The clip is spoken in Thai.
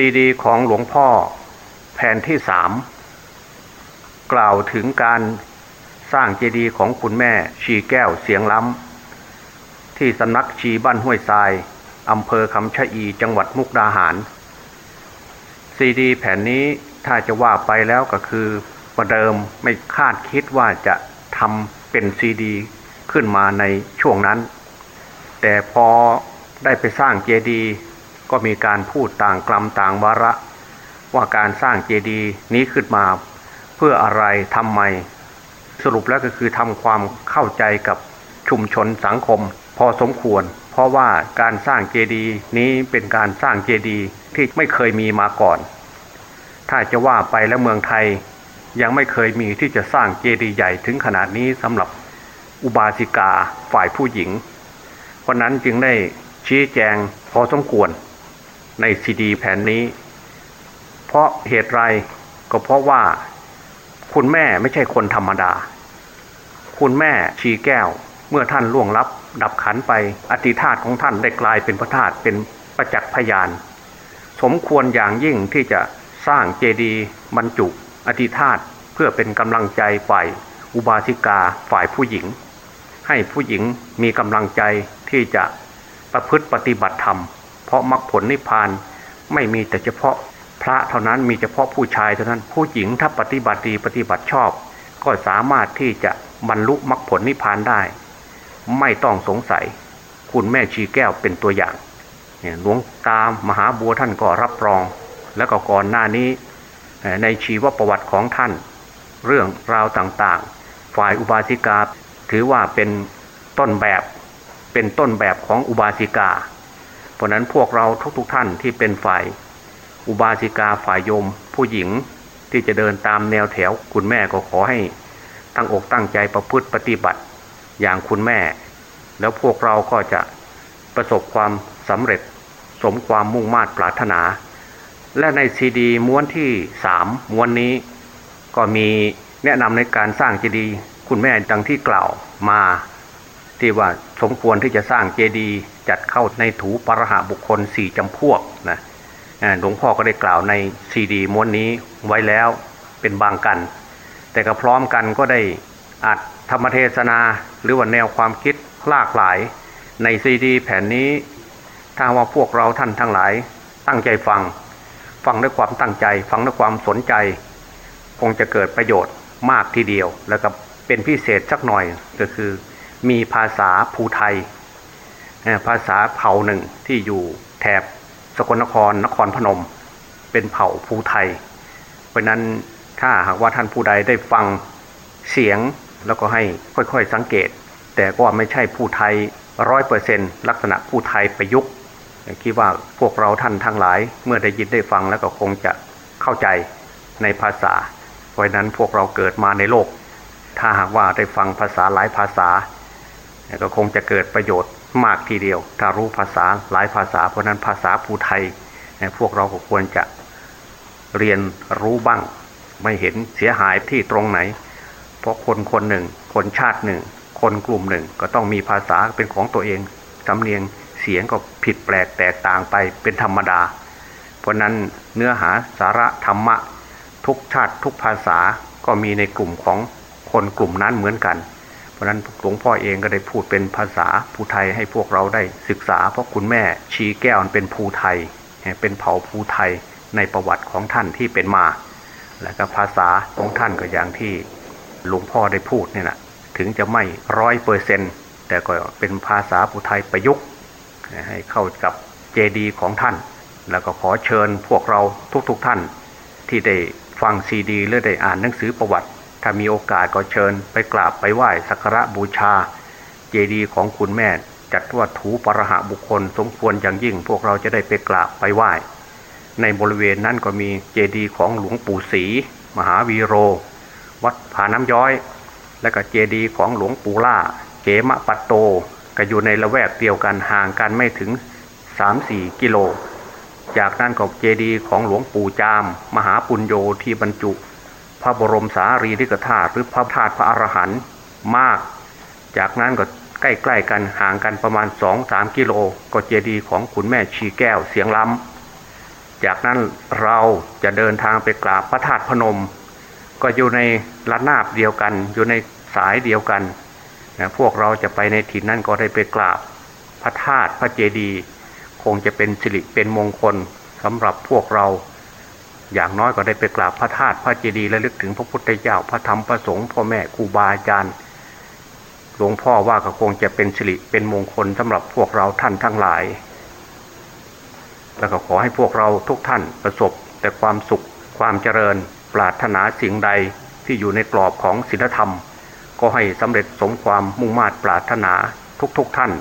ซีดีของหลวงพ่อแผ่นที่สามกล่าวถึงการสร้างเจดีย์ของคุณแม่ชีแก้วเสียงล้ำ ที่สำนักชีบ้านห้วยทรายอำเภอคำชะอีจังหวัดมุกดาหาร ซีดีแผ่นนี้ถ้าจะว่าไปแล้วก็คือประเดิมไม่คาดคิดว่าจะทำเป็นซีดีขึ้นมาในช่วงนั้น แต่พอได้ไปสร้างเจดีย์ ก็มีการพูดต่างกลัมต่างวาระ ว่าการสร้างเจดีย์นี้ขึ้นมาเพื่ออะไรทำไม สรุปแล้วก็คือทำความเข้าใจกับชุมชนสังคม พอสมควร เพราะว่าการสร้างเจดีย์นี้เป็นการสร้างเจดีย์ที่ไม่เคยมีมาก่อน ถ้าจะว่าไปแล้วเมืองไทยยังไม่เคยมีที่จะสร้างเจดีย์ใหญ่ถึงขนาดนี้สำหรับอุบาสิกาฝ่ายผู้หญิง เพราะนั้นจึงได้ชี้แจงพอสมควร ในซีดีแผ่นนี้ เพราะเหตุไรก็เพราะว่าคุณแม่ไม่ใช่คนธรรมดา คุณแม่ชีแก้วเมื่อท่านล่วงลับ ดับขันไปอธิธาตของท่านได้กลายเป็นพระธาตุเป็นประจักษ์พยาน สมควรอย่างยิ่งที่จะสร้างเจดีย์บรรจุอธิธาตเพื่อเป็นกำลังใจฝ่ายอุบาสิกาฝ่ายผู้หญิง ให้ผู้หญิงมีกำลังใจที่จะประพฤติปฏิบัติธรรม เพราะมรรคผลนิพพานไม่มีแต่เฉพาะพระเท่านั้นมีเฉพาะผู้ชายเท่านั้นผู้หญิงถ้าปฏิบัติดีปฏิบัติชอบ ก็สามารถที่จะบรรลุมรรคผลนิพพานได้ ไม่ต้องสงสัย คุณแม่ชีแก้วเป็นตัวอย่างหลวงตามมหาบัวท่านก็รับรอง แล้วก็ก่อนหน้านี้ในชีวประวัติของท่าน เรื่องราวต่างๆ ฝ่ายอุบาสิกาถือว่าเป็นต้นแบบเป็นต้นแบบของอุบาสิกา เพราะนั้นพวกเราทุกๆทท่านที่เป็นฝ่าย อุบาสิกาฝ่ายโยม ผู้หญิงที่จะเดินตามแนวแถว คุณแม่ก็ขอให้ตั้งอกตั้งใจประพฤติปฏิบัติอย่างคุณแม่ แล้วพวกเราก็จะประสบความสำเร็จสมความมุ่งมา่ปรารถนา และในซีดีม้วนที่สามม้วนนี้ ก็มีแนะนำในการสร้างเจดีย์คุณแม่ดังที่กล่าวมา ที่ว่าสมควรที่จะสร้างเจดีย์ จัดเข้าในถูปรหาบุคคลสี่จำพวกนะหลวงพ่อก็ได้กล่าวในซีดีม้วนนี้ไว้แล้วเป็นบางกัน แต่ก็พร้อมกันก็ได้อัดธรรมเทศนาหรือว่าแนวความคิดหลากหลายในซีดีแผ่นนี้ ถ้าว่าพวกเราท่านทั้งหลายตั้งใจฟัง ฟังด้วยความตั้งใจ ฟังด้วยความสนใจ คงจะเกิดประโยชน์มากทีเดียว แล้วก็เป็นพิเศษสักหน่อยก็คือ มีภาษาภูไทย ภาษาเผ่าหนึ่งที่อยู่แถบสกลนครนครพนม เป็นเผ่าภูไทย เพราะนั้นถ้าหากว่าท่านผู้ใดได้ฟังเสียงแล้วก็ให้ค่อยๆสังเกต แต่ก็ไม่ใช่ผู้ไทยร้อยเปอร์เซนลักษณะผู้ไทยประยุกต์คิดว่าพวกเราท่านทั้งหลาย เมื่อได้ยินได้ฟังแล้วก็คงจะเข้าใจในภาษา เพราะนั้นพวกเราเกิดมาในโลก ถ้าหากว่าได้ฟังภาษาหลายภาษา ก็คงจะเกิดประโยชน์ มากทีเดียว ถ้ารู้ภาษาหลายภาษา เพราะนั้นภาษาภูไทยพวกเราก็ควรจะเรียนรู้บ้าง ไม่เห็นเสียหายที่ตรงไหน เพราะคนคนหนึ่ง คนชาติหนึ่ง คนกลุ่มหนึ่ง ก็ต้องมีภาษาเป็นของตัวเองสำเนียงเสียงก็ผิดแปลกแตกต่างไปเป็นธรรมดา เพราะนั้นเนื้อหาสาระธรรมะ ทุกชาติทุกภาษาก็มีในกลุ่มของคนกลุ่มนั้นเหมือนกัน เพราะนั้นหลวงพ่อเองก็ได้พูดเป็นภาษาภูไทยให้พวกเราได้ศึกษา เพราะคุณแม่ชีแก้วเป็นภูไทย เป็นเผ่าภูไทยในประวัติของท่านที่เป็นมา และก็ภาษาของท่านก็อย่างที่หลวงพ่อได้พูดเนี่ยนะถึงจะไม่ร้อยเปอร์เซนต์แต่ก็เป็นภาษาภูไทยประยุกต์ให้เข้ากับเจดีของท่าน แล้วก็ขอเชิญพวกเราทุกๆทท่านที่ได้ฟังซีดีหรือได้อ่านหนังสือประวัติ ถ้ามีโอกาสก็เชิญไปกราบไปไหว้สักการะบูชา เจดีย์ของคุณแม่ จัดว่าถูปรหะบุคคล สมควรอย่างยิ่ง พวกเราจะได้ไปกราบไปไหว้ ในบริเวณนั้นก็มีเจดีย์ของหลวงปู่ศรีมหาวีโร วัดผาน้ำย้อย และก็เจดีย์ของหลวงปู่ล่าเกมะปัตโต ก็อยู่ในละแวกเดียวกันห่างกันไม่ถึง 3-4 กิโล จากนั้นก็เจดีย์ของหลวงปู่จาม มหาปุญโญที่บรรจุ พระบรมสารีริกธาตุหรือพระธาตุพระอรหันต์มาก จากนั้นก็ใกล้ๆกันห่างกันประมาณสองสามกิโล ก็เจดีย์ของขุนแม่ชีแก้วเสียงล้ำจากนั้นเราจะเดินทางไปกราบพระธาตุพนม ก็อยู่ในระนาบเดียวกัน อยู่ในสายเดียวกันนะพวกเราจะไปในถิ่นนั้นก็ได้ไปกราบพระธาตุพระเจดีย์คงจะเป็นสิริเป็นมงคลสำหรับพวกเรา อย่างน้อยก็ได้ไปกราบพระธาตุพระเจดีย์และลึกถึงพระพุทธเจ้าพระธรรมพระสงฆ์พ่อแม่ครูบาอาจารย์หลวงพ่อว่าก็คงจะเป็นสิริเป็นมงคลสำหรับพวกเราท่านทั้งหลาย แล้วก็ขอให้พวกเราทุกท่านประสบแต่ความสุขความเจริญปรารถนาสิ่งใดที่อยู่ในกรอบของศีลธรรม ก็ให้สำเร็จสมความมุ่งมา่ปรารถนาทุกๆทท่าน